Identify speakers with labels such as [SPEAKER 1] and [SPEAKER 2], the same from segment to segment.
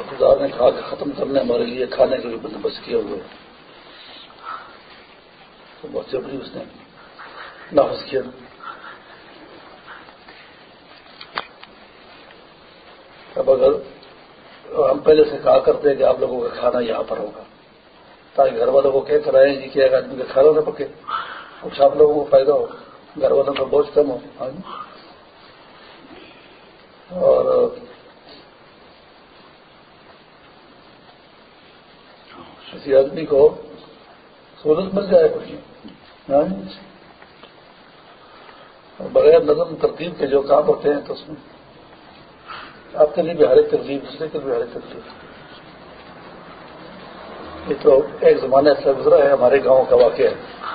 [SPEAKER 1] خدا نے کھا کے ختم کرنے ہمارے لیے، کھانے کے لیے بندوبست کیا ہوئے تو بہت جبری اس نے نافذ کیا۔ اب اگر ہم پہلے سے کہا کرتے ہیں کہ آپ لوگوں کا کھانا یہاں پر ہوگا، تاکہ گھر والوں کو کہہ کر آئے جی کہ آدمی کا کھانا نہ پکے، کچھ آپ لوگوں کو فائدہ ہو، گھر والوں کا بوجھ کم ہو۔ ہاں جی۔ اور کسی آدمی کو سہولت مل جائے کچھ ہاں جی؟ بغیر نظم ترتیب کے جو کام ہوتے ہیں تو اس میں آپ کے لیے بھی ہر دوسرے کے لیے بھی ایک یہ تو ایک زمانہ ایسا گزرا ہے، ہمارے گاؤں کا واقعہ ہے۔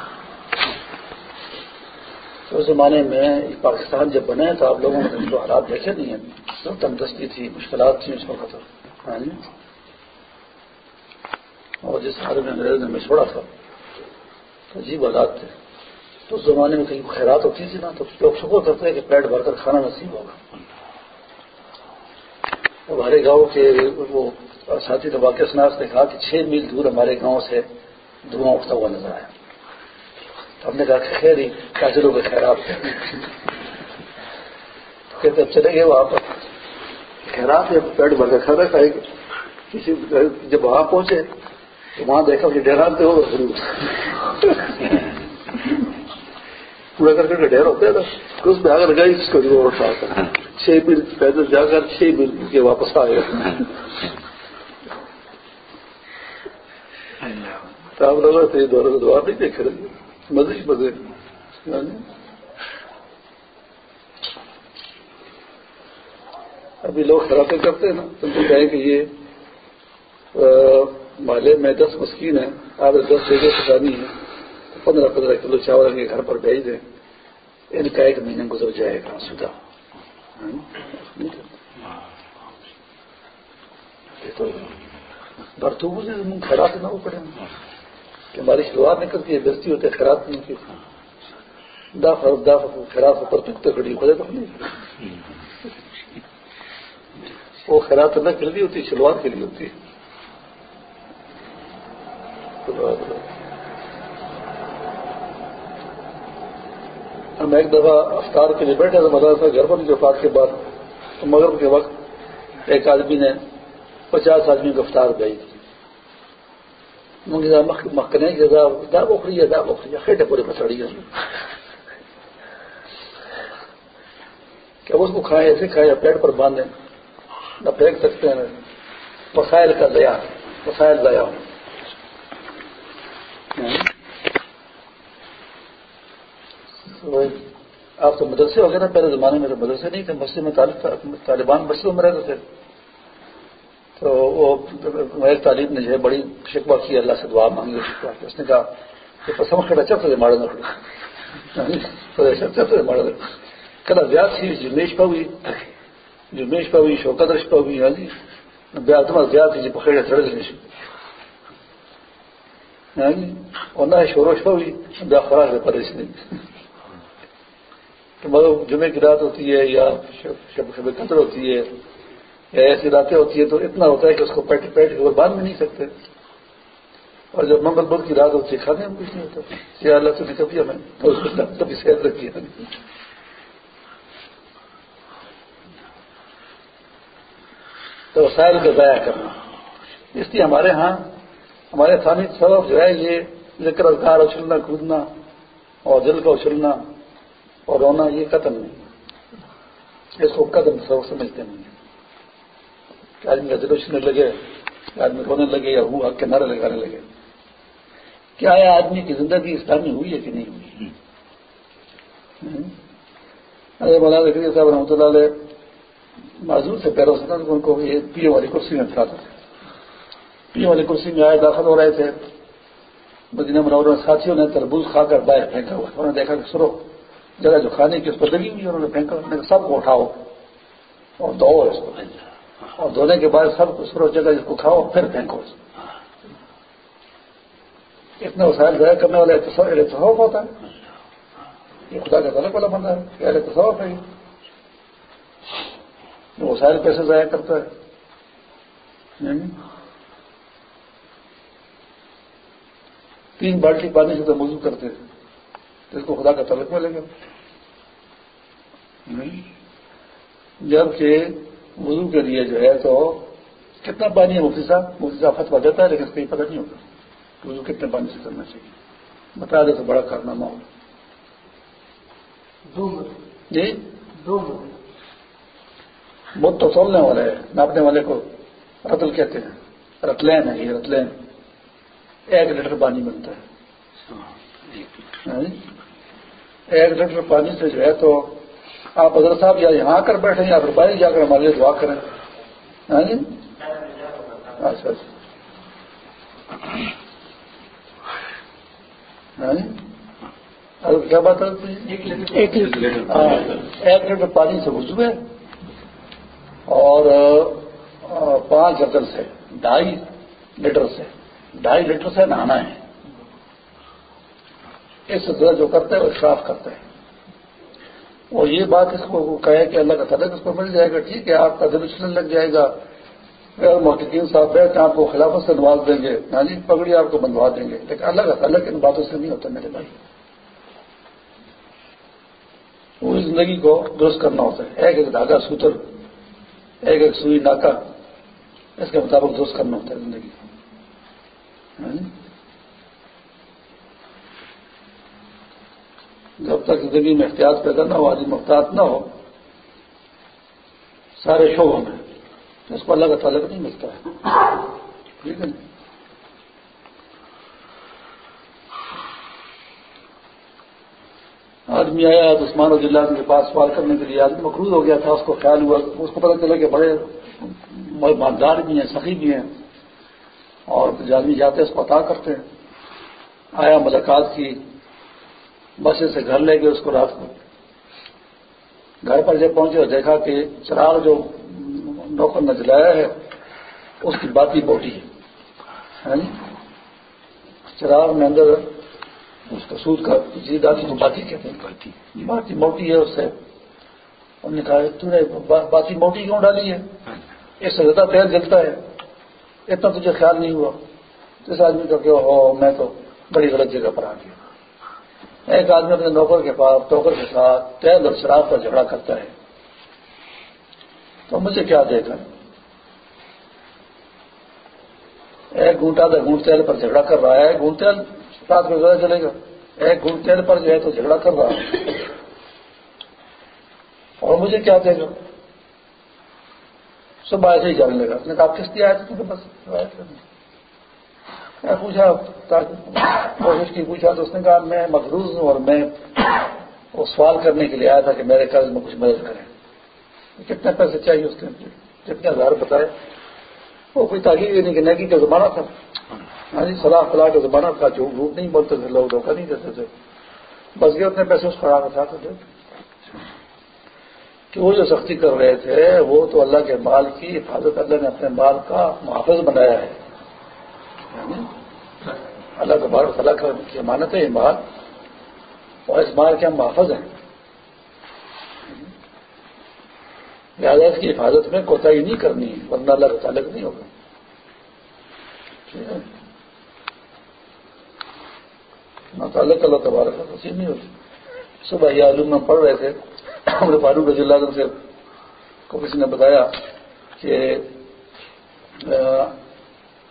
[SPEAKER 1] اس زمانے میں پاکستان جب بنے تو آپ لوگوں نے جو حالات دیکھے نہیں ہیں تندرستی تھی، مشکلات تھیں، اس وقت ہاں جی۔ اور جس حال میں انگریز نے ہمیں چھوڑا تھا، تو عجیب حالات تھے۔ تو اس زمانے میں کہیں خیرات ہوتی تھی نا، تو لوگ شکر کرتے ہیں کہ پیٹ بھر کر کھانا نصیب ہوگا ہمارے گاؤں کے وہ ساتھی نے واقع سناس نے کہا کہ چھ میل دور ہمارے گاؤں سے دھواں اٹھتا ہوا نظر آیا۔ ہم نے کہا کہ خیر ہی کاجروں کے خیرات کہتے اب چلے گئے وہاں پر۔ خیرات ہے پیٹ بھر کر کھانا کھائے گے کسی جب وہاں پہنچے تو وہاں دیکھا کہ ڈیرانتے ہو ضرور۔ پورا کر کے ڈیر ہوتے ہیں نا اس میں آگ لگائی اس کو جو اٹھا کر۔ چھ میل پیدل جا کر چھ میل کے واپس آئے آپ لوگوں سے دور دوار نہیں دیکھ رہے مزے مزے ابھی لوگ خرابیں کرتے ہیں نا، تو کہیں کہ یہ محلے میں دس مسکین ہیں آپ دس جگہ پسانی ہے پندرہ پندرہ کلو چاول ان کے گھر پر بھیج دیں۔ ان کا ایک مہینہ گزر جائے گا سودا۔ برتو سے خراب نہ ہو پڑے۔ کہ ہماری شروعات نکلتی ہے بستی ہوتے خراب نہیں کی داف داف خراب ہو پر تو کھڑی ہو جائے تو نہیں وہ خراب نہ کے لیے ہوتی، شروعات کے لیے ہوتی۔ ہے ہم ایک دفعہ افطار کے لیے بیٹھے تھے، مدرسہ گھر پر جو کے بعد۔ مغرب کے وقت ایک آدمی نے پچاس آدمی کو افطار بھیج دی مکنے کی دا بوکھری ہے دا بوکھری خیٹے پورے پسڑی ہے کیا اس کو کھائے ایسے کھائے؟ یا پیٹ پر باندھیں نہ پھینک سکتے ہیں وسائل کا دیا وسائل دیا ہوں آپ تو مدرسے ہو نا پہلے زمانے میں تو مدرسے نہیں تھے، مسجد میں طالبان مسجدوں میں رہتے تھے۔ تو وہ میرے تعلیم نے جو ہے بڑی شکوا کی، اللہ سے دعا مانگی شکوا کی۔ اس نے کہا کہ سمجھ کر اچھا سے ماڑے نہ ماڑے کدا بیاس تھی جمیش پہ ہوئی۔ جمیش پہ ہوئی، شوکت رش پہ ہوئی ہاں جی۔ تمہارا زیاد تھی جی پکڑے چڑھ گئی ہاں جی۔ اور نہ شوروش پہ ہوئی، بیا خوراک ہے پریش نہیں مگر مطلب جمعے کی رات ہوتی ہے یا شب شب قدر ہوتی ہے۔ ایسی راتیں ہوتی ہے تو اتنا ہوتا ہے کہ اس کو پیٹ پیٹ کے اوپر باندھ بھی نہیں سکتے۔ اور جب منگل بدھ کی رات ہوتی ہے، کھانے میں کچھ نہیں ہوتا۔ یا اللہ سے کبھی ہمیں کبھی صحت رکھی ہے تو وسائل کا ضائع کرنا۔ اس لیے ہمارے ہاں ہمارے تھانی سبب جو ہے، یہ ذکر، اذکار، اچھلنا، کودنا اور دل کا اچھلنا اور رونا، یہ قتل نہیں۔ اس کو قدم سبق سمجھتے نہیں کہ آدمی کا دلوچنے لگے کہ آدمی رونے لگے یا ہوا کے نعرے لگانے لگے۔ کیا ہے آدمی کی زندگی اسلامی ہوئی ہے کہ نہیں ہوئی؟ ارے مولانا ذکری صاحب رحمۃ اللہ علیہ معذور سے پیروں سے ان کو یہ پی والی کرسی میں تھا۔ پی والی کرسی میں آئے داخل ہو رہے تھے۔ مدینہ منور ساتھیوں نے تربوز کھا کر باہر پھینکا ہوا انہوں نے دیکھا کہ سرو جگہ جو کھانے کی اس پر لگی ہوئی انہوں نے پھینکا۔ سب کو اٹھاؤ اور دو اس کو اور دھونے کے بعد سب کو سرو جگہ جس کو کھاؤ، پھر پھینکو اتنا وسائل ضائع کرنے والے تصوف ہوتا ہے۔ یہ خدا کا طلب والا بندہ ہے۔ تصوف ہے۔ وہ سارے پیسے ضائع کرتا ہے؟ یعنی تین بالٹی پانی سے تو موضوع کرتے تو اس کو خدا کا تعلق ملے گا۔ یعنی جبکہ وضو کے لیے جو ہے تو کتنا پانی ہے مفتی صاحب؟ مفتی صاحب فتوا دیتا ہے لیکن اس کہیں پتہ نہیں ہوتا۔ وضو کتنے پانی سے کرنا چاہیے۔ بتا دے تو بڑا کارنامہ ہوگا۔ جی؟ بہت تو تولنے والے ہیں ناپنے والے کو رتل کہتے ہیں۔ رتلین ہے یہ رتلین۔ ایک لیٹر پانی بنتا ہے۔ ہاں جی؟ ایک لیٹر پانی سے جو ہے تو آپ حضرت صاحب یا یہاں کر بیٹھے یا پھر باہر جا کر ہمارے لیے دعا کریں۔ ہاں جی؟ اچھا اچھا ہاں؟ کیا بات ہے؟ ایک لیٹر۔ پانی سے گزرے ہے اور پانچ لیٹر سے ڈھائی لیٹر سے۔ ڈھائی لیٹر سے نہانا ہے۔ اس طرح جو کرتا ہے وہ صاف کرتا ہے اور یہ بات اس کو کہے کہ اللہ کا تعلق اس کو مل جائے گا، ٹھیک ہے، آپ کا دل چلنے لگ جائے گا۔ غیر محققین صاحب بیٹھ آپ کو خلافت سے نواز دیں گے ہاں جی پگڑی آپ کو بندوا دیں گے۔ لیکن اللہ کا تعلق ان باتوں سے نہیں ہوتا میرے بھائی۔ پوری زندگی کو درست کرنا ہوتا ہے۔ ایک ایک دھاگا سوتر، ایک ایک سوئی ناکا، اس کے مطابق درست کرنا ہوتا ہے زندگی ہاں جی؟ جب تک زندگی میں احتیاط پیدا نہ ہو آدمی محتاط نہ ہو، سارے شعبوں میں اس کو اللہ کا تعلق نہیں ملتا ہے۔ ٹھیک ہے۔ آدمی آیا تو عثمان و ضلع کے پاس سوال کرنے کے لیے، آدمی مقروض ہو گیا تھا، اس کو خیال ہوا۔ اس کو پتہ چلا کہ بڑے مالدار بھی ہیں، سخی بھی ہیں۔ اور آدمی جاتے اس کو عطا کرتے ہیں۔ آیا ملاقات کی۔ بس سے گھر لے گئے اس کو رات کو گھر پر جب پہنچے اور دیکھا کہ چراغ جو نوکر نے جلایا ہے اس کی باتی موٹی ہے۔ ہاں جی؟ چراغ میں اندر اس کا سود کا جی دادی کو باتی کہتے ہیں۔ باتی۔ موٹی ہے اس سے۔ انہوں نے کہا تم نے باتی موٹی کیوں ڈالی ہے؟ اس سے زیادہ تیل جلتا ہے۔ اتنا تجھے خیال نہیں ہوا؟ اس آدمی کا کہ ہو میں تو بڑی غلط جگہ پر آ گیا۔ ایک آدمی اپنے نوکر کے پاس ٹوکر کے ساتھ تیل اور شراب پر جھگڑا کرتا ہے تو مجھے کیا دے گا ایک گھنٹہ دس گھنٹ تیل پر جھگڑا کر رہا ہے گھنٹ تیل رات میں زیادہ چلے گا۔ ایک گھنٹ تیل پر جو ہے تو جھگڑا کر رہا ہے۔ اور مجھے کیا دے گا صبح ایسے ہی جانے لگا۔ اس نے کہا، کس لیے آئے تھے بس میں پوچھا کوشش کی، پوچھا تو اس نے کہا، میں مقروض ہوں اور میں وہ سوال کرنے کے لیے آیا تھا کہ میرے قرض میں کچھ مدد کریں۔ کتنے پیسے چاہیے اس کے؟ کتنے ہزار بتائے۔ وہ کوئی تاکہ نہیں کہ نیکی کا زمانہ تھا۔ ہاں جی صلاح فلاح کا زمانہ تھا جو جھوٹ نہیں بولتے تھے، لوگ دھوکہ نہیں دیتے تھے۔ بس یہ اتنے پیسے اس خراب تھا تو کہ وہ جو سختی کر رہے تھے، وہ تو اللہ کے مال کی حفاظت، اللہ نے اپنے مال کا محافظ بنایا ہے۔ اللہ کے بار کی امانت ہے، یہ مال۔ اور اس مال کے ہم محافظ ہیں۔ لہٰذا اس کی حفاظت میں کوتاہی نہیں کرنی، ورنہ اللہ کا تعلق نہیں ہوگا۔ تعلق اللہ تبارک کا نہیں ہوتی صبح یہ علوم میں پڑھ رہے تھے۔ ہمارے فاروق رضی اللہ سے کو کسی نے بتایا کہ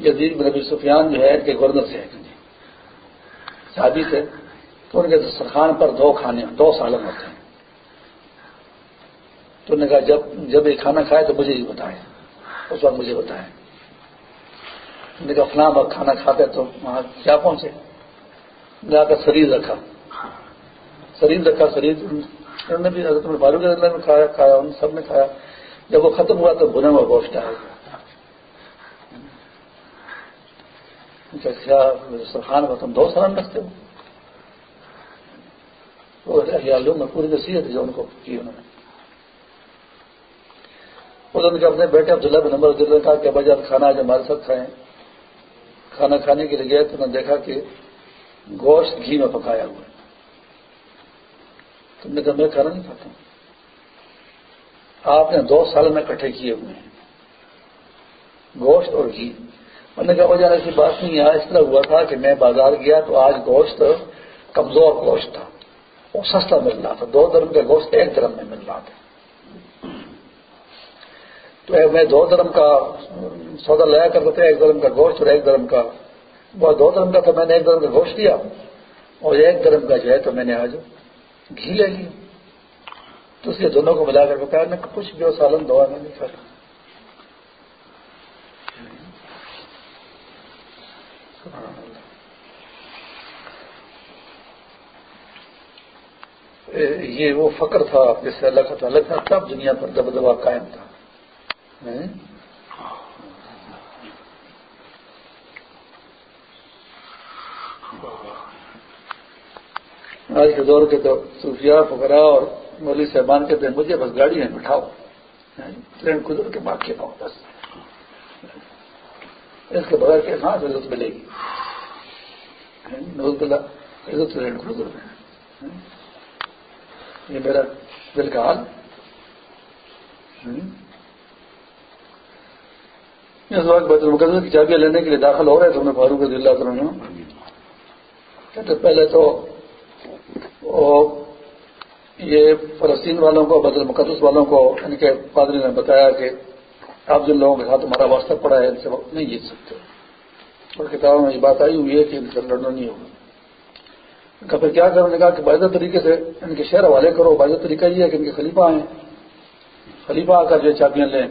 [SPEAKER 1] یزید بن نبی سفیان جو ہے ان کے گورنر سے شادی سے تو ان کے سرخان پر دو کھانے، دو سالن ہوتے ہیں۔ تو انہوں نے کہا، جب جب یہ کھانا کھائے تو مجھے ہی بتائیں۔ اس وقت مجھے بتائیں۔ نے کہا، فلاں وقت کھانا کھاتے تو وہاں کیا پہنچے؟ جا کر شریر رکھا۔ شریر رکھا شریر انہوں نے بھی حضرت فاروق اللہ کھایا کھایا، ان سب نے کھایا۔ جب وہ ختم ہوا تو بنا ہوا گوشت آیا کیا سرخان کو تم دو سال رکھتے ہو۔ تو میں پوری نصیحت جو ان کو کی انہوں نے۔ انہوں نے اپنے بیٹے عبداللہ بن نمبر دل نے کہا کہ بھائی کھانا آج ہمارے ساتھ کھائیں۔ کھانا کھانے کے لیے گئے تو انہوں نے دیکھا کہ گوشت گھی میں پکایا ہوا ہے۔ تم نے کہا، میں کھانا نہیں کھاتا۔ ہوں آپ نے دو سال میں کٹھے کیے ہوئے ہیں۔ گوشت اور گھی۔ میں نے کہا وجہ ایسی بات نہیں ہے۔ اس طرح ہوا تھا کہ میں بازار گیا تو آج گوشت کمزور گوشت تھا۔ وہ سستا مل رہا تھا۔ دو درم کا گوشت ایک درم میں مل رہا تھا۔ تو میں دو درم کا سودا لایا کرتا تھا، ایک درم کا گوشت اور ایک درم کا۔ وہ دو درم کا تو میں نے ایک درم کا گوشت لیا اور ایک درم کا جو ہے تو میں نے آج گھی لے لیا تو اس لیے دونوں کو ملا کر بتایا میں کچھ بھی سالن دعا میں نہیں کر یہ وہ فقر تھا جس سے، اللہ کا تعلق تھا تب دنیا پر دب دبا قائم تھا۔ آج کے دور کے تو صوفیہ فکرا اور مولوی صاحبان کہتے ہیں، مجھے بس گاڑی میں بٹھاؤ۔ ٹرین گزر کے بعد کے پاؤں، بس۔ اس کے بغیر کے کہاں عزت ملے گی۔ عزت ٹرین گزر میں۔ یہ میرا دل کا حال۔ یعنی اس وقت بیت المقدس کی چابیاں لینے کے لیے داخل ہو رہے تھے انہیں فاروق رضی اللہ کہتے پہلے تو یہ فلسطین والوں کو، بیت المقدس والوں کو، ان کے پادری نے بتایا کہ آپ جن لوگوں کے ساتھ ہمارا واسطہ پڑا ہے ان سے وقت نہیں جیت سکتے۔ اور کتابوں میں یہ بات آئی ہوئی ہے کہ ان سے لڑنا نہیں ہوگا۔ پھر کیا کروں نے کہا کہ باعث طریقے سے ان کے شہر حوالے کرو۔ باعث طریقہ یہ ہے کہ ان کے خلیفہ آئیں۔ خلیفہ آ کر جو چابیاں لیں،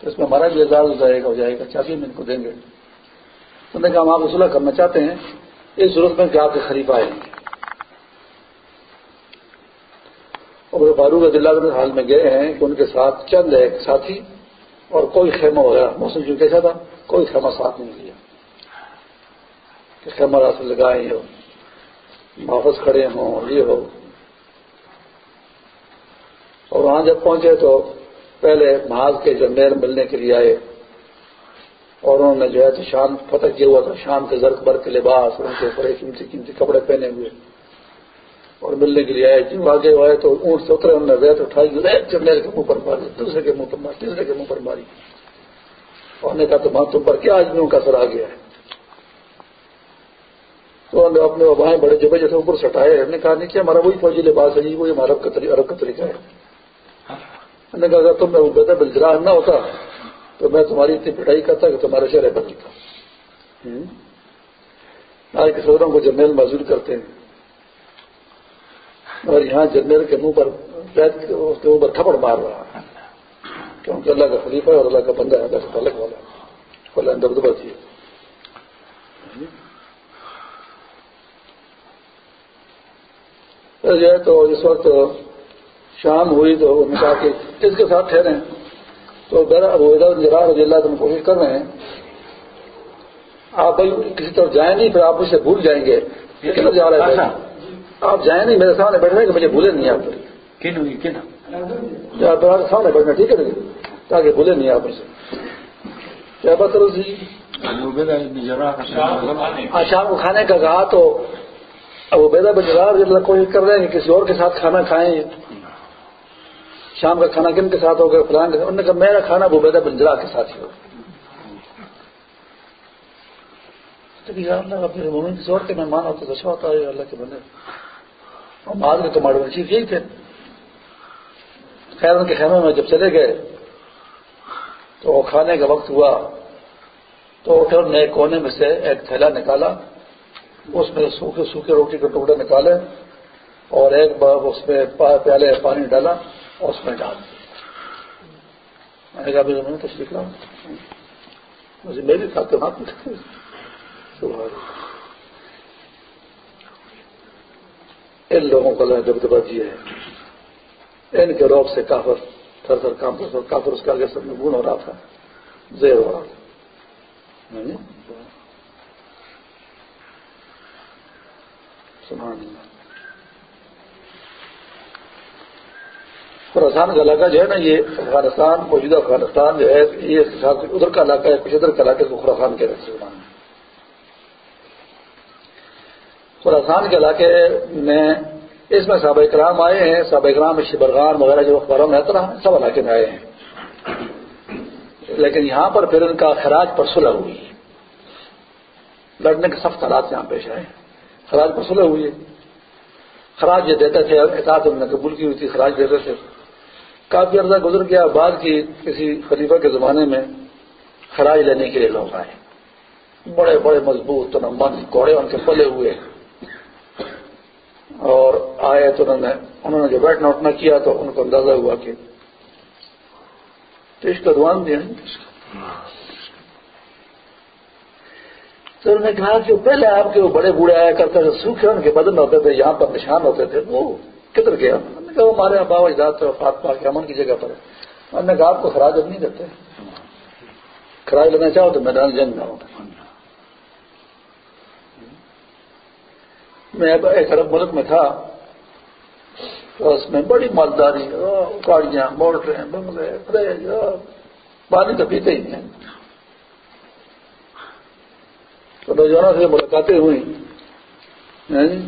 [SPEAKER 1] تو اس میں ہمارا بھی اعزاز ہو جائے گا، ہو جائے گا۔ چابی ہم ان کو دیں گے۔ تو نے کہا، ہم آپ وصولہ کرنا چاہتے ہیں، اس ضرورت میں کہ آپ کے خلیفہ آئیں۔ اور فاروق اللہ حال میں گئے ہیں کہ ان کے ساتھ چند ہے ایک ساتھی اور کوئی خیمہ ہو رہا موسم جو کیسا تھا، کوئی خیمہ ساتھ نہیں لیا کہ خیمہ راستے لگائے ہو واپس کھڑے ہوں، یہ ہو۔ اور وہاں جب پہنچے تو پہلے محاذ کے جرنیل ملنے کے لیے آئے، اور انہوں نے جو ہے تو شام فتح کیا ہوا تھا۔ شام کے زرق بر کے لباس، ان کے بڑے قیمتی قیمتی کپڑے پہنے ہوئے۔ اور ملنے کے لیے آئے جی، جو آگے آئے تو اونٹ سے اترے، انہوں نے ریت اٹھائی ریت جرنیل کے منہ پر ماری، دوسرے کے منہ پر ماری، تیسرے کے منہ پر ماری۔ اور نے کہا تو تم پر کیا آدمیوں کا سر آ گیا ہے؟ تو ہم نے اپنے وبائیں بڑے جبے جیسے اوپر سٹائے ہم نے کہا، نہیں کہ ہمارا وہی فوجی لباس ہے جی وہی ہمارا عرب کا طریقہ ہے۔ ہم نے کہا، اگر تم میں بہتر بلجرا نہ ہوتا، تو میں تمہاری اتنی پٹائی کرتا کہ تمہارے شہر بدلتا آج کے صدروں کو جرنیل معذور کرتے ہیں اور یہاں جرنیل کے منہ پر اس کے منہ پر تھپڑ مار رہا ہے۔ کیونکہ اللہ کا خلیفہ ہے اور اللہ کا بندہ ہے، اللہ کا تعلق والا اللہ دبدبہ تھی۔ جو ہے تو اس وقت شام ہوئی تو انہوں نے کہا کہ اس کے ساتھ ٹھہرے تو جرار رضی اللہ تم کوشش کر رہے ہیں۔ آپ بھائی کسی طرف جائیں نہیں، پھر آپ مجھ سے بھول جائیں گے۔ کدھر جا رہے ہیں اچھا۔ آپ جائیں نہیں میرے سامنے بیٹھ رہے کہ مجھے بھولے نہیں آپ۔ سامنے بیٹھنا ٹھیک ہے تاکہ بھولے نہیں آپ سے کیا بات کرو جی؟ شام کو کھانے کا کہا تو اب وہ بیدا بجرار جب کوشش کر رہے ہیں کہ کسی اور کے ساتھ کھانا کھائیں؟ شام کا کھانا کن کے ساتھ ہوگا؟ فلان کے انہوں نے کہا میرا کھانا وہ بیدا بنجرا کے ساتھ ہی ہوگا۔ اللہ کے مہمان ہوتے تو اچھا ہوتا ہے اللہ کے بندے۔ اور مال کے کماڈو چیز یہی تھے۔ خیر ان کے خیمے میں جب چلے گئے، تو کھانے کا وقت ہوا۔ تو پھر نے کونے میں سے ایک تھیلا نکالا۔ اس میں سوکھے سوکھے روٹی کے ٹکڑے نکالے اور ایک بار اس میں پیالے پانی ڈالا اور اس میں ڈال میں نے کہا میں تشریف لاؤں مجھے میری ساتھ ان لوگوں کو اللہ جب دبا دیا ہے۔ ان کے روپ سے کافر، تھر تھر کام کافر اس کے آگے سب میں گن ہو رہا تھا، زیر ہو رہا تھا۔ یعنی؟ خوراسان کا علاقہ جو ہے نا، یہ افغانستان، موجودہ افغانستان جو ہے، یہ ادھر کا علاقہ ہے، کچھ ادھر کا علاقے کو خوراسان کے رہتے خوراسان کے علاقے میں اس میں صحابہ کرام آئے ہیں، صحابہ کرام شبرغان وغیرہ جو اخباروں میں آتا رہا، سب علاقے میں آئے ہیں۔ لیکن یہاں پر پھر ان کا خراج پر سلح ہوئی۔ لڑنے کے سخت حالات یہاں پیش آئے۔ خراج پر سلح ہوئی۔ خراج جو دیتے تھے احتیاط انہوں نے قبول کی ہوئی تھی، خراج دیتے تھے۔ کافی عرصہ گزر گیا، بعد کی کسی خلیفہ کے زمانے میں خراج لینے کے لیے لوگ آئے۔ بڑے بڑے مضبوط مند کوڑے ان کے پلے ہوئے۔ اور آئے تو انہوں نے انہوں نے جو بیٹھنا اٹھنا کیا تو ان کو اندازہ ہوا کہ اس کا روان دیا تو انہوں نے کہا کہ پہلے آپ کے وہ بڑے بوڑھے آیا کرتے تھے، سوکھے ان کے بدن ہوتے تھے، یہاں پر نشان ہوتے تھے، وہ کدھر گیا؟ انہوں نے کہا وہ ہمارے بابا اجداد فاطمہ کے امن کی جگہ پر انہوں نے کہا آپ کو خراج نہیں دیتے؟ خراج لینا چاہو تو میدان جنگ نہ ہو۔ میں ایک عرب ملک میں تھا، تو اس میں بڑی مالداری گاڑیاں، موٹریں بنگلے فریج پانی تو پیتے ہی ہیں۔ تو نوجوانوں سے ملاقاتیں ہوئی ہاں جی؟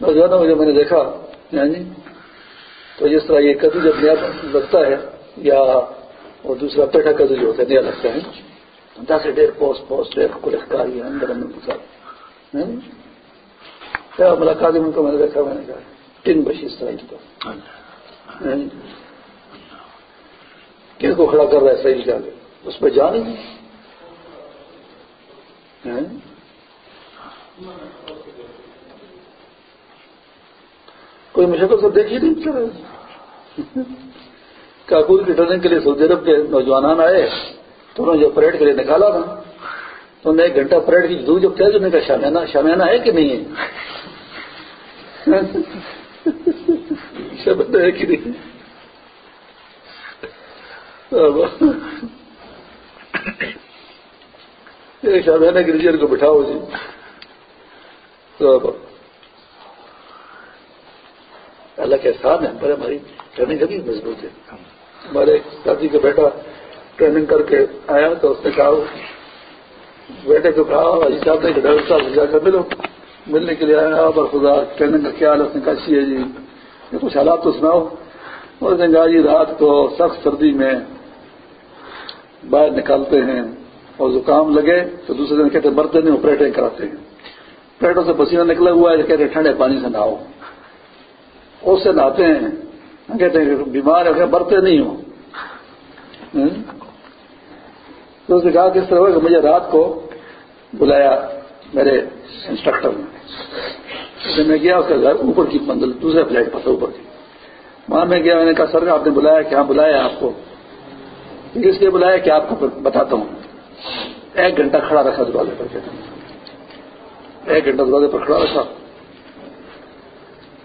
[SPEAKER 1] نوجوانوں میں جو میں نے دیکھا ہاں جی؟ تو جس طرح یہ کدو جب نیا لگتا ہے، یا وہ دوسرا پیٹا کدو جو ہوتا ہے، نیا لگتا ہے۔ دس ڈیڑھ پوسٹ پوسٹ ڈیڑھ کو لکھتا ہے اندر اندر ہاں جی؟ ملاقات ان کو میں نے دیکھا میں نے کہا تین بشی اس طرح کو کن کو کھڑا کر رہا ہے صحیح جا کے اس پہ جان ہی کوئی مجھے تو سب دیکھ ہی نہیں چل کاکور کی ٹریننگ کے لیے سعودی عرب کے نوجوان آئے تو انہوں نے جو پریڈ کے لیے نکالا تھا تو انہوں نے ایک گھنٹہ پریڈ کی دور جب کیا جو نے کہا شامیانہ شامیانہ ہے کہ نہیں ہے؟ شبد ہے کہ نہیں شامیانہ کی ریجر کو بٹھاؤ جی اللہ کے احسان ہے ہمارے ہماری ٹریننگ ابھی مضبوط ہے ہمارے ساتھی کا بیٹا ٹریننگ کر کے آیا تو اس نے کہا بیٹے کو کہا اجی صاحب نے ڈاکٹر صاحب سے جا کر ملو ملنے کے لیے آیا اور خدا ٹریننگ کا خیال اس نے کہا ہے جی یہ کچھ حالات تو سناؤ۔ اس نے کہا جی رات کو سخت سردی میں باہر نکالتے ہیں اور زکام لگے تو دوسرے دن کہتے مرتے نہیں آپریٹنگ کراتے ہیں۔ پیٹوں سے پسینہ نکلا ہوا ہے کہتے ہیں، ٹھنڈے پانی سے نہاؤ۔ اس سے نہاتے ہیں۔ کہتے ہیں، بیمار ہے مرتے نہیں ہو تو اس نے کہا کہ اس طرح کہ مجھے رات کو بلایا میرے انسٹرکٹر نے۔ میں گیا اس کا گھر، اوپر کی منزل، دوسرے فلیٹ پر تھا، اوپر کی۔ وہاں میں گیا، میں نے کہا، سر، آپ نے بلایا کیا؟ بلایا آپ کو۔ اس لیے بلایا کہ آپ کو بتاتا ہوں۔ ایک گھنٹہ کھڑا رکھا دروازے پر کہتے ہیں ایک گھنٹہ دروازے پر کھڑا رکھا۔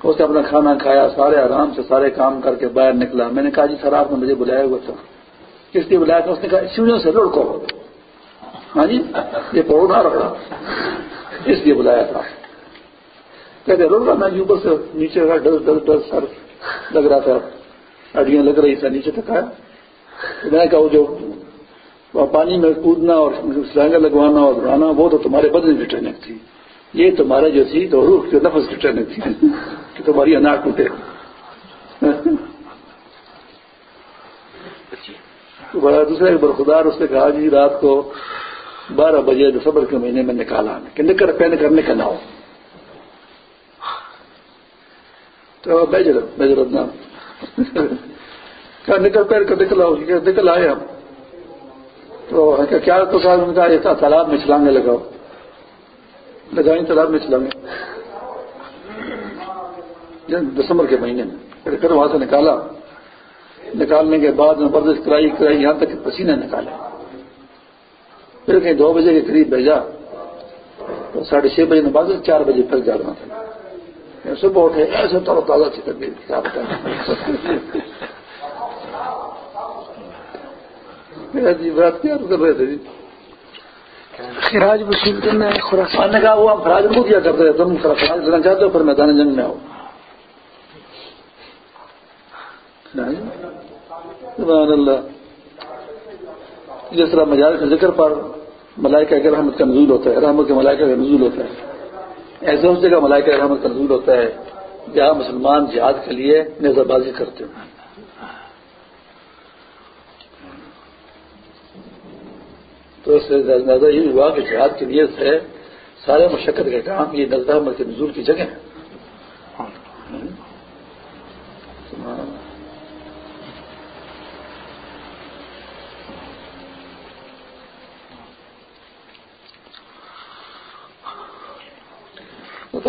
[SPEAKER 1] اس نے اپنا کھانا کھایا، سارے آرام سے، سارے کام کر کے باہر نکلا۔ میں نے کہا جی سر، آپ نے مجھے بلایا ہوا تھا۔ کس لیے بلایا تھا؟ اس نے کہا، سیڑھیوں سے لڑکو ہاں جی؟ یہ پڑو رکھا۔ اس لیے بلایا تھا۔ کہتے روڈ رہا میں اوپر سے نیچے رہا ڈر ڈر ڈر، سر لگ رہا تھا۔ اڈیاں لگ رہی تھا نیچے تک آیا۔ میں نے کہا، وہ جو پانی میں کودنا اور سلینگر لگوانا اور بڑھانا وہ تو تمہارے بدن کی ٹریننگ تھی۔ یہ تمہارے جو تھی، تو روح کے نفس کی ٹریننگ تھی۔ کہ تمہاری اناج ٹوٹے۔ بڑا دوسرے برخدار اس نے کہا جی رات کو بارہ بجے دسمبر کے مہینے میں نکالا کہ نکر پہن کرنے کا نہ ہو تو بیجر بیجر کیا نکل پہن کر نکل آؤ نکل آئے ہم۔ تو کیا تو صاحب؟ نے کہا، یہ تالاب میں چھلانگے لگاؤ۔ لگائیں تالاب میں چھلانگے۔ دسمبر کے مہینے میں، پھر وہاں سے نکالا۔ نکالنے کے بعد میں ورزش کرائی کرائی، یہاں تک پسینے نکالے پھر کہیں دو بجے کے قریب بھیجا تو ساڑھے چھ بجے نماز چار بجے پھر جاگنا تھا۔ صبح اٹھے ایسے تر تازہ سی کر کیا جی بات کیا کر رہے تھے جی؟
[SPEAKER 2] خراج وصول کرنا ہے
[SPEAKER 1] خوراسان نے کہا وہ ہم خراج کو کیا کرتے ہیں؟ تم خراج لینا چاہتے ہو پھر میدان جنگ میں آؤ۔ سبحان اللہ۔ جس طرح مجال کے ذکر پر ملائکہ کے رحمت کا نزول ہوتا ہے، رحمت کے ملائکہ کا نزول ہوتا ہے۔ ایسے اس جگہ ملائکہ رحمت کا نزول ہوتا ہے جہاں مسلمان جہاد کے لیے نظر بازی کرتے ہیں۔ تو اس سے نظر یہ ہوا کہ جہاد کی نیت سے سارے مشقت کے کام یہ نظر احمد کے نزول کی جگہ ہے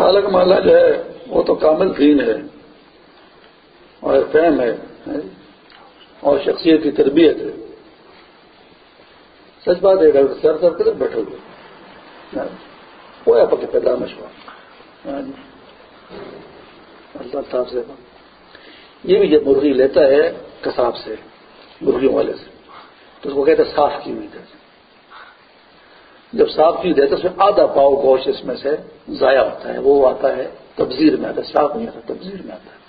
[SPEAKER 1] تعلق مالا جو ہے، وہ تو کامل دین ہے اور فہم ہے جی؟ اور شخصیت کی تربیت ہے۔ سچ بات ہے ڈاکٹر سر سر کر بیٹھے ہوئے ہاں، وہ آپ کے پیدا مشورہ ہاں جی۔ اللہ صاحب سے۔ یہ بھی جب مرغی لیتا ہے کساب سے مرغیوں والے سے، تو اس کو کہتے ہیں صاف کی ہوئی ہے۔ جب صاف کی دیتے اس میں آدھا پاؤ گوشت اس میں سے ضائع ہوتا ہے، وہ آتا ہے تبزیر میں آتا ہے صاف نہیں آتا تبزیر میں آتا ہے۔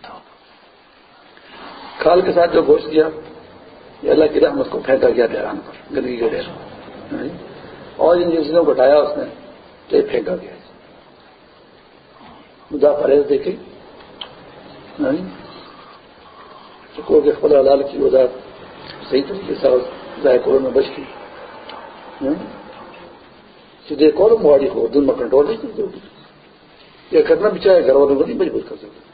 [SPEAKER 1] کھال کے ساتھ جو گوشت کیا، یہ اللہ کی رحمت کو پھینکا گیا ڈیران پر، گندگی کے ڈیران اور ان چیزوں کو ہٹایا اس نے، تو یہ پھینکا گیا۔ مدا پرہیز دیکھی چکو کے فل حلال کی وجہ صحیح طریقے سے ذائقوں میں بچ کی سیدھے کون مواڑی ہو دن میں کنٹرول نہیں کرتے ہوگی یہ کرنا بھی چاہے گھر والوں کو نہیں مجبور کر سکتے۔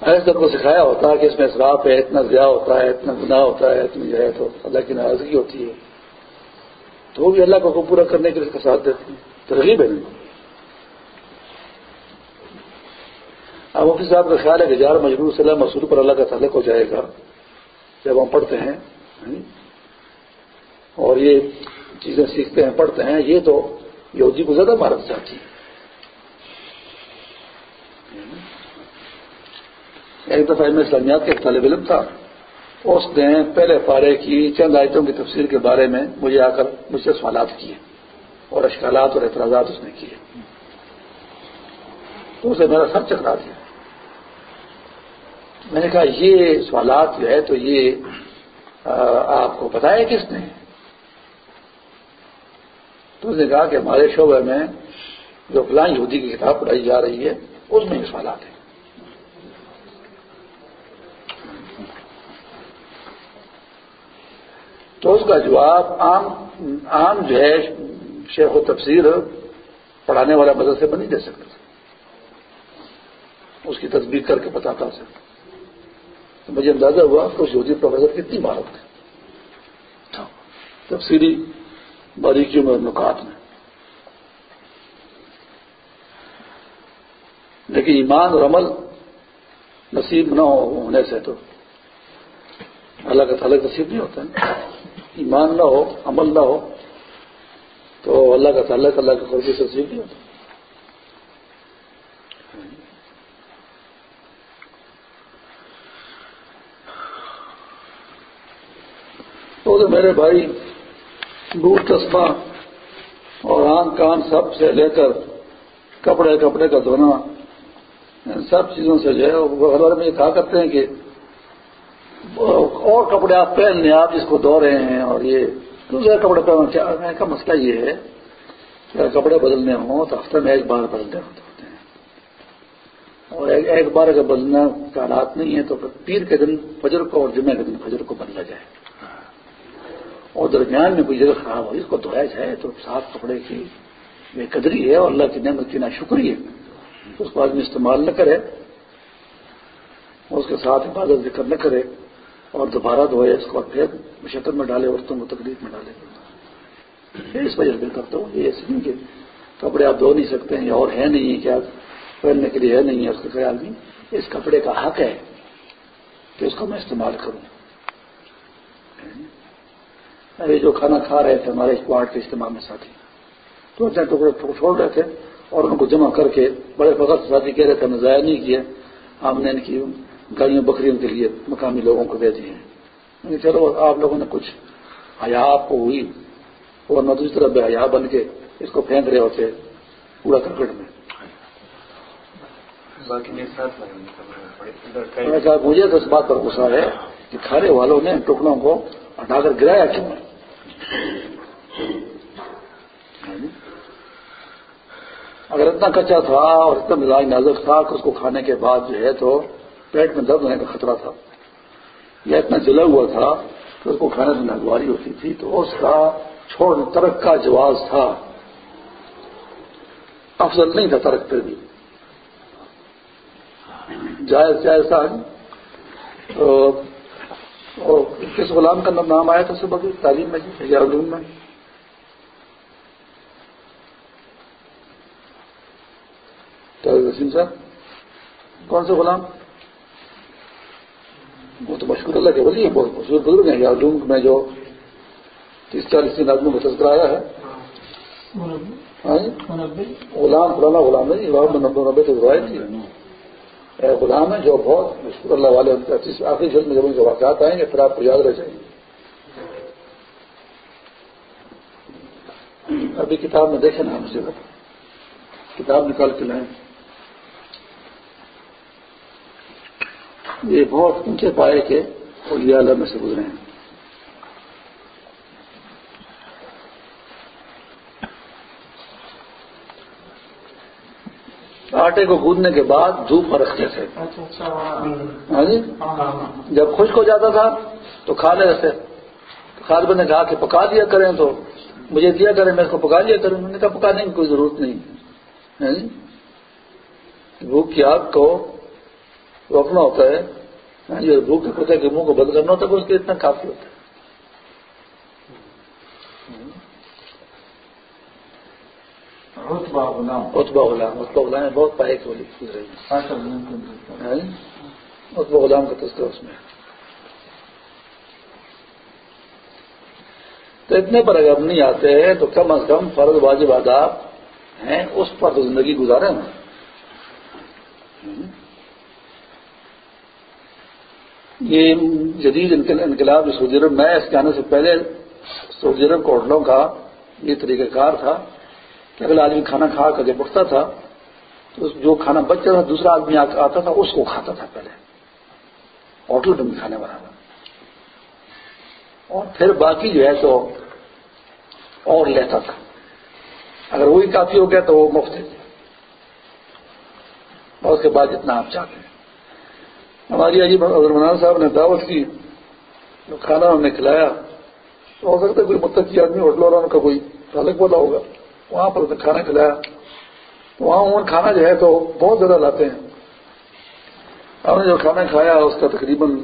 [SPEAKER 1] ایسے کو سکھایا ہوتا ہے کہ اس میں اثرات ہے، اتنا ضیاع ہوتا ہے، اتنا گناہ ہوتا ہے، اتنی جو ہے تو اللہ کی ناراضگی ہوتی ہے۔ تو وہ بھی اللہ کو پورا کرنے کے لیے اس کا ساتھ دیتے ہیں۔ ترغیب ہے۔ نہیں اب مفتی صاحب کا خیال ہے کہ جار مجبور صلی اللہ مسور پر اللہ کا تعلق ہو جائے گا۔ جب ہم پڑھتے ہیں اور یہ چیزیں سیکھتے ہیں، پڑھتے ہیں، یہ تو یہودی کو زیادہ مہارت چاہتی ہے۔ ایک دفعہ میں اسلامیات کا ایک طالب علم تھا، اس نے پہلے پارے کی چند آیتوں کی تفسیر کے بارے میں مجھے آ کر مجھ سے سوالات کیے اور اشکالات اور اعتراضات اس نے کیے۔ تو اسے میرا سر چکرا دیا۔ میں نے کہا، یہ سوالات جو ہے تو یہ آپ کو بتایا کس نے؟ تو اس نے کہا کہ ہمارے شعبے میں جو فلاں یہودی کی کتاب پڑھائی جا رہی ہے، اس میں یہ سوالات ہیں۔ تو اس کا جواب عام عام جو ہے، شیخ و تفسیر پڑھانے والا مدد سے نہیں دے سکتا اس کی تصویر کر کے بتاتا سکتا تو مجھے اندازہ ہوا کہ اس یہودی پروفیسر کتنی مہارت ہے۔ تفصیلی باریکیوں میں نکات میں۔ لیکن ایمان اور عمل نصیب نہ ہونے سے تو اللہ کا تعلق نصیب نہیں ہوتا ہے ایمان نہ ہو، عمل نہ ہو تو اللہ کا تعلق اللہ کے قربی سے نصیب نہیں ہوتا۔ تو میرے بھائی بوٹ چشمہ اور آن کان سب سے لے کر کپڑے کپڑے کا دھونا، ان سب چیزوں سے جو ہے وہ ہر میں یہ کہا کرتے ہیں کہ اور کپڑے آپ پہن لیں آپ جس کو دھو رہے ہیں اور یہ دوسرے کپڑے پہننے اچھا، کا مسئلہ یہ ہے کہ اگر کپڑے بدلنے ہوں تو ہفتے میں ایک بار بدلنے ہوتے ہیں۔ اور ایک بار اگر بدلنا کا حالات نہیں ہے تو پیر کے دن فجر کو اور جمعہ کے دن فجر کو بدلا جائے۔ اور درمیان میں کوئی جگہ خراب ہو، اس کو دھویا جائے تو صاف کپڑے کی بے قدری ہے اور اللہ کی نعمت کی نا شکری ہے۔ اس کو آدمی استعمال نہ کرے اس کے ساتھ حفاظت ذکر نہ کرے اور دوبارہ دھوئے، اس کو پھر مشقت میں ڈالے، عورتوں کو تکلیف میں ڈالے۔ اس وجہ سے کرتا ہوں یہ ایسے نہیں کہ کپڑے آپ دھو نہیں سکتے ہیں اور ہے نہیں، کیا پہننے کے لیے ہے نہیں ہے اس کا خیال نہیں۔ اس کپڑے کا حق ہے کہ اس کو میں استعمال کروں۔ ابھی جو کھانا کھا رہے تھے ہمارے اسکواڈ کے اجتماع میں ساتھی۔ تو اچھا ٹکڑے چھوڑ رہے تھے اور ان کو جمع کر کے بڑے فخر سے ساتھی کہہ رہے تھے ہم نے ضائع نہیں کیا۔ ہم نے ان کی گاڑیوں بکریوں کے لیے مقامی لوگوں کو دے دیے چلو آپ لوگوں نے کچھ حیا آپ کو ہوئی اور نہ دوسری طرف بے حیا بن کے اس کو پھینک رہے ہوتے پورا کرکٹ میں۔ مجھے تو اس بات پر غصہ ہے کہ کھانے والوں نے ٹکڑوں کو ہٹا کر گرایا کیوں؟ ہے؟ اگر اتنا کچا تھا اور اتنا مزاج نازک تھا کہ اس کو کھانے کے بعد جو ہے تو پیٹ میں درد ہونے کا خطرہ تھا، یا اتنا جلا ہوا تھا کہ اس کو کھانے سے ناگواری ہوتی تھی، تو اس کا چھوڑ ترک کا جواز تھا۔ افضل نہیں تھا ترک پھر بھی۔ جائز جائز تھا۔ کس غلام کا نام آیا تھا صبح تعلیم میں جی یا علوم میں۔ وسیم صاحب کون سے غلام؟ وہ تو مشکور اللہ کے ولی ہیں بہت مشہور بزرگ ہیں یا علوم میں جو تیس چالیس دن آدمی کو تذکرہ آیا ہے ہاں جی؟ غلام پرانا غلام ہے نمبر نبے تو تھی غلام ہے جو بہت مشکور اللہ والے آخری جلد میں جب ان کے واقعات آئیں گے، پھر آپ کو یاد رہ جائیں گے۔ ابھی کتاب میں دیکھیں نا ہم سے کتاب نکال کے لائیں۔ یہ بہت اونچے پائے کے اولیاء اللہ میں سے گزرے ہیں۔ آٹے کو گودنے کے بعد دھوپ میں رکھتے تھے۔ ہاں۔ جی؟ جب خشک ہو جاتا تھا تو کھا لے تھے خالب نے کہا کہ پکا دیا کریں تو مجھے دیا کریں میں اس کو پکا لیا کروں میں نے کہا پکانے کی کوئی ضرورت نہیں۔ ہاں جی؟ بھوک کی آگ کو روکنا ہوتا ہے۔ ہاں جی بھوک کے کتے کے منہ کو بند کرنا ہوتا ہے اس کے اتنا کافی ہوتا ہے۔
[SPEAKER 2] اتبا غلام.
[SPEAKER 1] اتبا غلام غلام بہت پائے ہاں جی؟ اتبا غلام کا تذکرہ اس میں تو اتنے پر اگر نہیں آتے ہیں تو کم از کم فرض واجب آداب ہیں اس پر تو زندگی گزارے نا یہ جدید انقلاب سعودی عرب میں اس کے آنے سے پہلے سعودی عرب ہوٹلوں کا یہ طریقہ کار تھا۔ کہ اگلا آدمی کھانا کھا کر جب اٹھتا تھا، تو جو کھانا بچتا تھا، دوسرا آدمی آتا تھا، اس کو کھاتا تھا پہلے۔ ہوٹل میں بھی کھانے بنانا اور پھر باقی جو ہے تو اور لیتا تھا۔ اگر وہی کافی ہو گیا تو وہ مفت اور اس کے بعد جتنا آپ چاہتے ہیں۔ ہماری عجیب منان صاحب نے دعوت کی، جو کھانا ہم نے کھلایا، تو ہو سکتا ہے کوئی متقی آدمی ہوٹل والوں کا کوئی تعلق بولا ہوگا۔ وہاں پر کھانا کھلایا۔ وہاں عموماً کھانا جو ہے تو بہت زیادہ لاتے ہیں۔ ہم نے جو کھانا کھایا، اس کا تقریباً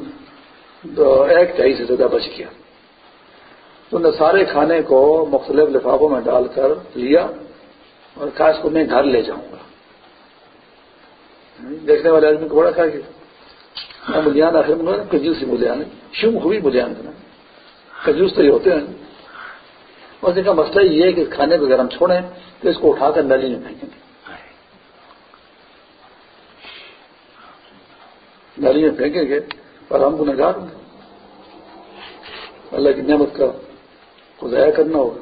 [SPEAKER 1] ایک ڈھائی سے زیادہ بچ گیا۔ تو نے سارے کھانے کو مختلف لفافوں میں ڈال کر لیا اور کہا، اس کو میں گھر لے جاؤں گا۔ دیکھنے والے آدمی کو بڑا کھا گیا ملیان آخر میں کجوس ہی ملیان شم خوبی ملیان کرنا کجوس تو یہ ہوتے ہیں۔ اس کا مسئلہ یہ ہے کہ کھانے کو اگر ہم چھوڑیں تو اس کو اٹھا کر نلی میں پھینکیں۔ گے نلی میں پھینکیں گے اور ہم کو نگار ہوں گے۔ اللہ کی نعمت کا کو ضائع کرنا ہوگا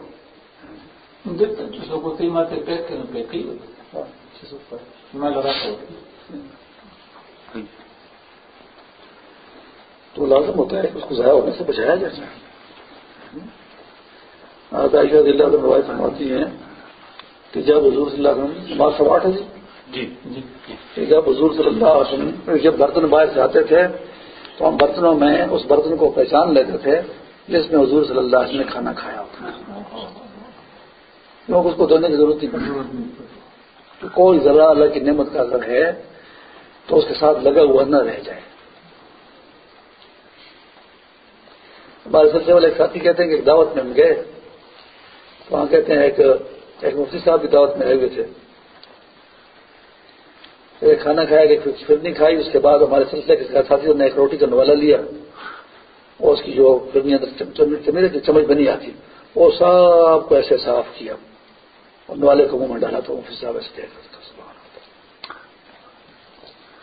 [SPEAKER 1] تو لازم ہوتا ہے اس کو ضائع ہونے سے بچایا جائے۔ عائشہ اللہ کا روایت فرماتی ہیں کہ جب حضور صلی اللہ علیہ وسلم سو آٹھ ہے جی؟ جی. جب حضور صلی اللہ علیہ وسلم جب برتن باہر سے آتے تھے تو ہم برتنوں میں اس برتن کو پہچان لیتے تھے جس میں حضور صلی اللہ علیہ وسلم نے کھانا کھایا ہوتا کیونکہ اس کو دھونے کی ضرورت نہیں۔ پڑتی تو کوئی ذرا اللہ کی نعمت کا اگر ہے تو اس کے ساتھ لگا ہوا نہ رہ جائے۔ ہمارے سلسلے والے ساتھی کہتے ہیں کہ دعوت میں ہم گئے۔ وہاں کہتے ہیں ایک ایک مفتی صاحب کی دعوت میں آئے ہوئے تھے۔ پھر کھانا کھایا کہ پھر نہیں کھائی، اس کے بعد ہمارے سلسلے کے ساتھی نے ایک روٹی کا نوالا لیا۔ اور اس کی جو چمیرے کی چمچ بنی آتی، وہ سب کو ایسے صاف کیا۔ اور نوالے کو منہ میں ڈالا تو مفتی صاحب ایسے دیکھ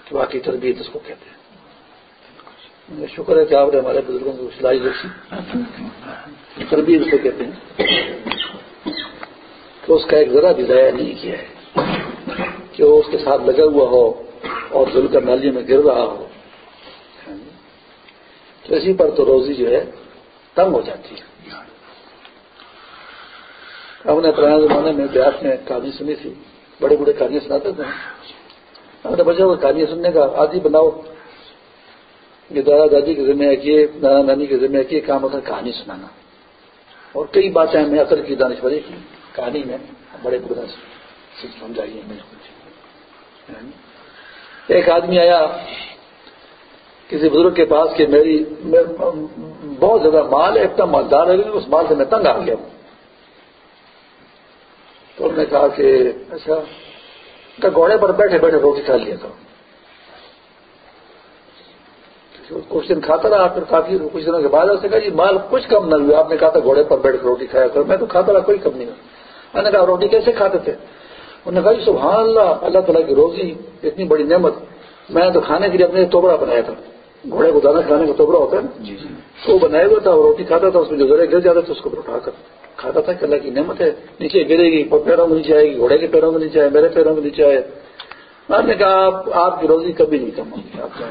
[SPEAKER 1] کہ باقی تربیت اس کو کہتے ہیں۔ شکر ہے کہ آپ نے ہمارے بزرگوں کو سلائی جیسی تربیت اسے کہتے ہیں۔ تو اس کا ایک ذرا بھی ضائع نہیں کیا ہے کہ وہ اس کے ساتھ لگا ہوا ہو اور دل کر نالی میں گر رہا ہو۔ تو اسی پر تو روزی جو ہے تنگ ہو جاتی ہے۔ ہم نے پرانے زمانے میں دیہات میں کہانی سنی تھی۔ بڑے بڑے کہانیاں سناتے تھے۔ اپنے بچوں کو کہانیاں سننے کا آدھی بناؤ۔ یہ دادا دادی کے ذمہ کیے نانا نانی کے ذمہ کیے کام ہوتا ہے کہانی سنانا۔ اور کئی باتیں میں اصل کی دانشوری کی۔ کہانی میں بڑے بڑے سمجھائیے یعنی ایک آدمی آیا کسی بزرگ کے پاس کہ میری بہت زیادہ مال ہے اتنا مالدار ہے اس مال سے میں تنگ آ گیا۔ ہوں تو انہوں نے کہا کہ اچھا گھوڑے پر بیٹھے بیٹھے روٹی کھا لیا تھا۔ کچھ دن کھاتا رہا، پھر کافی کچھ دنوں کے بعد سے کہا جی مال کچھ کم نہ ہوا، آپ نے کہا تھا گھوڑے پر بیٹھ کر روٹی کھایا کر میں تو کھاتا رہا، کوئی کم نہیں ہوا۔ میں نے کہا روٹی کیسے کھاتے تھے؟ انہوں نے کہا جی سبحان اللہ اللہ تعالیٰ کی روزی اتنی بڑی نعمت میں نے تو کھانے کے لیے اپنے توبڑا بنایا تھا۔ گھوڑے کو دانا کھانے کا توبڑا ہوتا ہے نا؟ جی، جی۔ وہ بنایا ہوا تھا روٹی کھاتا تھا اس میں جو ذرا گر جاتا تھا اس کو اٹھا کر کھاتا تھا کہ اللہ کی نعمت ہے۔ نیچے گرے گی پیروں میں نیچے آئے گی گھوڑے کے پیروں میں نیچے آئے میرے پیروں میں نیچے آئے۔ میں نے کہا آپ کی روزی کبھی نہیں کم ہوگی آپ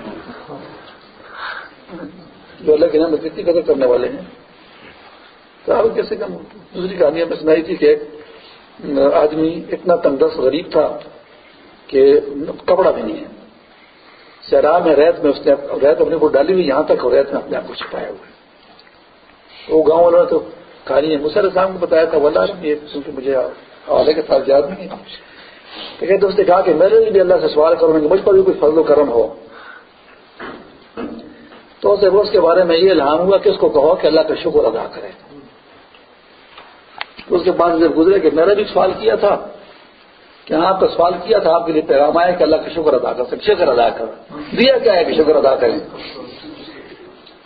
[SPEAKER 1] جو اللہ کی نعمت کتنی قدر کرنے والے ہیں تو آپ کیسے کم دوسری کہانی میں سنائی تھی کہ آدمی اتنا تندرست غریب تھا کہ کپڑا بھی نہیں ہے۔ سیرا میں ریت میں اس نے ریت اپنے کو ڈالی ہوئی، یہاں تک ریت میں اپنے آپ کو چھپایا ہوا ہے۔ وہ گاؤں والوں نے تو کہانی ہے مسر صاحب کو بتایا تھا ولا یہ کیونکہ مجھے حوالے کے ساتھ یاد نہیں تو کہتے اس نے کہا کہ میرے لیے بھی اللہ سے سوال کروں گے مجھ پر بھی کوئی فضل و کرم ہو۔ تو اسے اس کے بارے میں یہ الہام ہوا کہ اس کو کہو کہ اللہ کا شکر ادا کرے۔ اس کے بعد جب گزرے کہ میں نے بھی سوال کیا تھا، کہ ہاں، آپ کا سوال کیا تھا، آپ کے لیے پیغام آیا کہ اللہ کا شکر ادا کر سکے، شکر ادا کر۔ دیا کیا ہے کہ شکر ادا کریں؟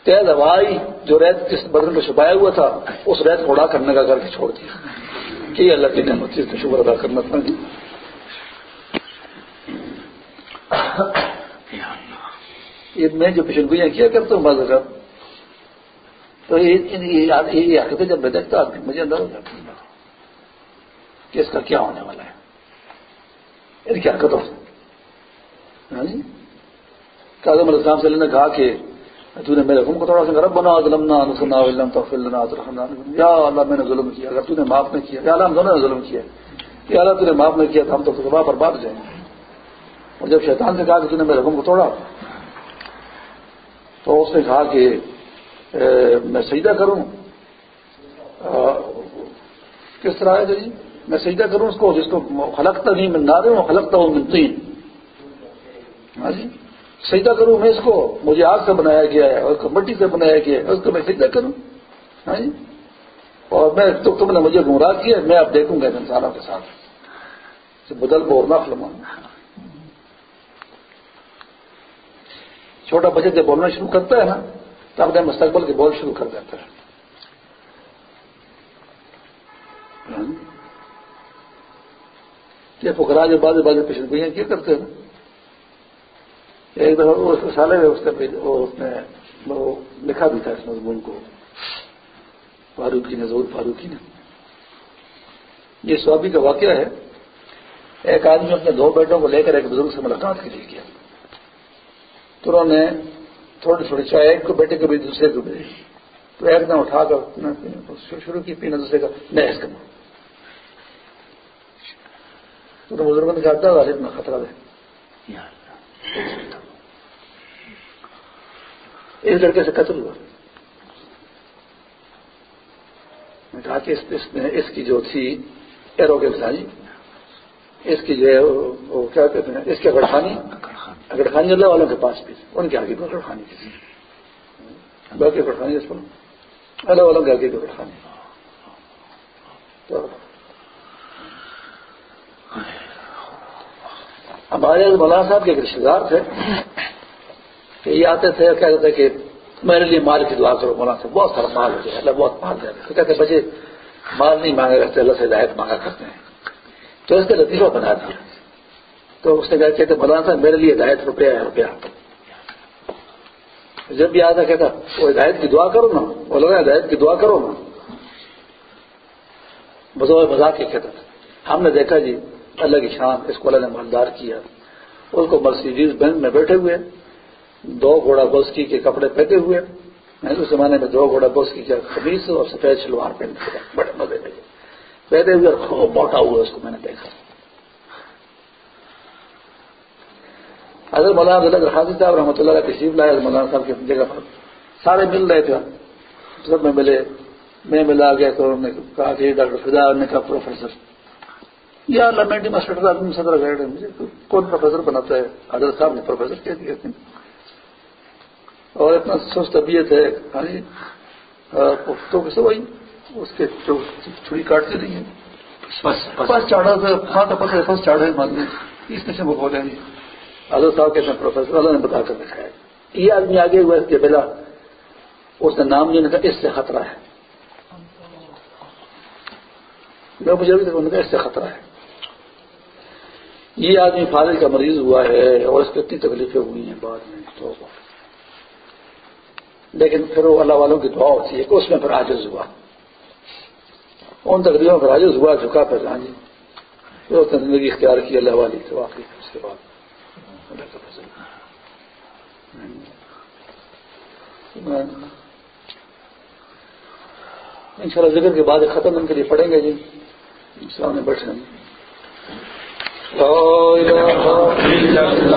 [SPEAKER 1] تیز ہوائی جو ریت جس بدن میں چھپایا ہوا تھا، اس ریت کو اڑا کرنے کا کر کے چھوڑ دیا۔ کہ اللہ کی نعمت کا شکر ادا کرنا تھا۔ یہ میں جو پیشن گوئیاں کیا کرتا ہوں بعض اگر تو یہ حرکتیں جب میں دیکھتا مجھے اندر ہو جاتی کہ اس کا کیا ہونے والا ہے؟ ان کی حرکتوں سے۔ ہاں جی؟ کاظم علیہ السلام سے نے کہا کہ تو نے میرے حکم کو تھوڑا سا رب بنا ظلمنا نسنا علم یا اللہ، میں نے ظلم کیا۔ اگر تو نے معاف نہیں کیا، یا اللہ، ہم دونوں نے ظلم کیا۔ یا اللہ، تو نے معاف نہیں کیا، تو ہم تو صبح پر بات جائیں گے۔ اور جب شیطان سے کہا کہ تو نے میرے حکم کو توڑا، تو اس نے کہا کہ میں سجدہ کروں۔ کس طرح ہے جی؟ میں سجدہ کروں اس کو، جس کو خلقتا نہیں، میں نہ رہے ہوں خلقتا ہوں ملتی ہاں جی؟ سجدہ کروں میں اس کو، مجھے آگ سے بنایا گیا ہے اور اس کو مٹی سے بنایا گیا ہے، اس کو میں سجدہ کروں۔ ہاں جی؟ اور میں تو تم نے مجھے گمراہ کیا میں اب دیکھوں گا انسانوں کے ساتھ۔ بدل کو اور نفل چھوٹا بچے جب بولنا شروع کرتا ہے نا، تو اپنے مستقبل کے بول شروع کر دیتا ہے۔ یہ پکرا جو بعض بعض پیشن کیا کرتے ہیں ایک دفعہ سالے میں اس نے وہ لکھا بھی تھا اس مضمون کو۔ فاروقی نے ضرور فاروقی نے یہ سوابی کا واقعہ ہے۔ ایک آدمی اپنے دو بیٹوں کو لے کر ایک بزرگ سے ملاقات کے لیے کیا تو انہوں نے تھوڑی تھوڑی چائے، ایک کو بیٹے کو بھی، دوسرے کو بھی۔ تو ایک دم اٹھا کر شروع کی پینا دوسرے کا میں اس کرنا۔ تو بزرگوں نے کہا تھا اتنا خطرہ ہے اس لڑکے سے قتل ہوا۔ میں کہا کہ اس نے اس کی جو تھی ایروگینس جی اس کی جو ہے وہ کیا کہتے ہیں اس کی اگڑخانی اگڑخانی۔ اللہ والوں کے پاس بھی ان کے آگے بھی اگڑخانی تھی۔ باقی اگڑخانی اس پر۔ اللہ والوں کے آگے بھی اگڑخانی۔ تو ہمارے مولانا صاحب کے ایک رشتے دار تھے، کہ یہ آتے تھے کہتے تھے کہ میرے لیے مال کی دعا کرو، مولانا صاحب، بہت سارا مال ہو جائے اللہ بہت مال دے تو کہتے بچے، مال نہیں مانگے کرتے، اللہ سے ہدایت مانگا کرتے ہیں۔ تو اس کا لطیفہ بنا تھا تو اس نے کہا، کہتے، مولانا صاحب، میرے لیے ہدایت روپیہ ہے، روپیہ۔ جب بھی آتا کہتا، وہ ہدایت کی دعا کرو نا، وہ لگا، ہدایت کی دعا کرو نا۔ بزور مزاق کے کہتا ہم نے دیکھا جی اللہ کی شان اس کو اللہ نے مالدار کیا۔ اس کو مرسیڈیز بینک میں بیٹھے ہوئے، دو گھوڑا بوسکی کے کپڑے پہنے ہوئے۔ میں اس زمانے میں دو گھوڑا بوسکی کا خبیص اور سفید شلوار پہنتے بڑے مزے میں۔ پہنے ہوئے اور خوب موٹا ہوا اس کو میں نے دیکھا۔ حضرت مولانا عبداللہ حاضر صاحب رحمۃ اللہ علیہ تشریف لائے مولانا صاحب کی جگہ پر سارے مل رہے تھے۔ سب میں ملے، میں ملا گیا تو انہوں نے کہا کہ ڈاکٹر فضا نے کہا، پروفیسر۔ یا لمنٹی ماسٹر آدمی صدر گائڈ ہے مجھے کون پروفیسر بناتا ہے؟ حضرت صاحب نے پروفیسر کہہ دیا اور اتنا سست طبیعت ہے ہاں جی تو کیسے وہی اس کے جو چھری کاٹتی نہیں ہے پس چاڑا تھا ہاں تو پتہ پس چاڑا ہے مان اس میں سے وہ بولے نہیں حضرت صاحب کہتے ہیں پروفیسر اللہ نے بتا کر دکھایا یہ آدمی آگے ہوا کہ پہلا اس نے نام نہیں کہا اس سے خطرہ ہے۔ میں مجھے ابھی تک کا اس سے خطرہ ہے۔ یہ آدمی فارغ کا مریض ہوا ہے اور اس کو اتنی تکلیفیں ہوئی ہیں بعد میں، تو۔ لیکن پھر وہ اللہ والوں کی دعا ہوتی ہے کہ اس میں پھر عاجز ہوا۔ ان تقریبوں پر عاجز ہوا، جھکا پھر ہاں جی پھر اس نے زندگی اختیار کی اللہ والی سے واقعی، اس کے بعد۔ ان شاء اللہ ذکر کے بعد ختم ان کے لیے پڑھیں گے جی۔ سامنے بیٹھے ہیں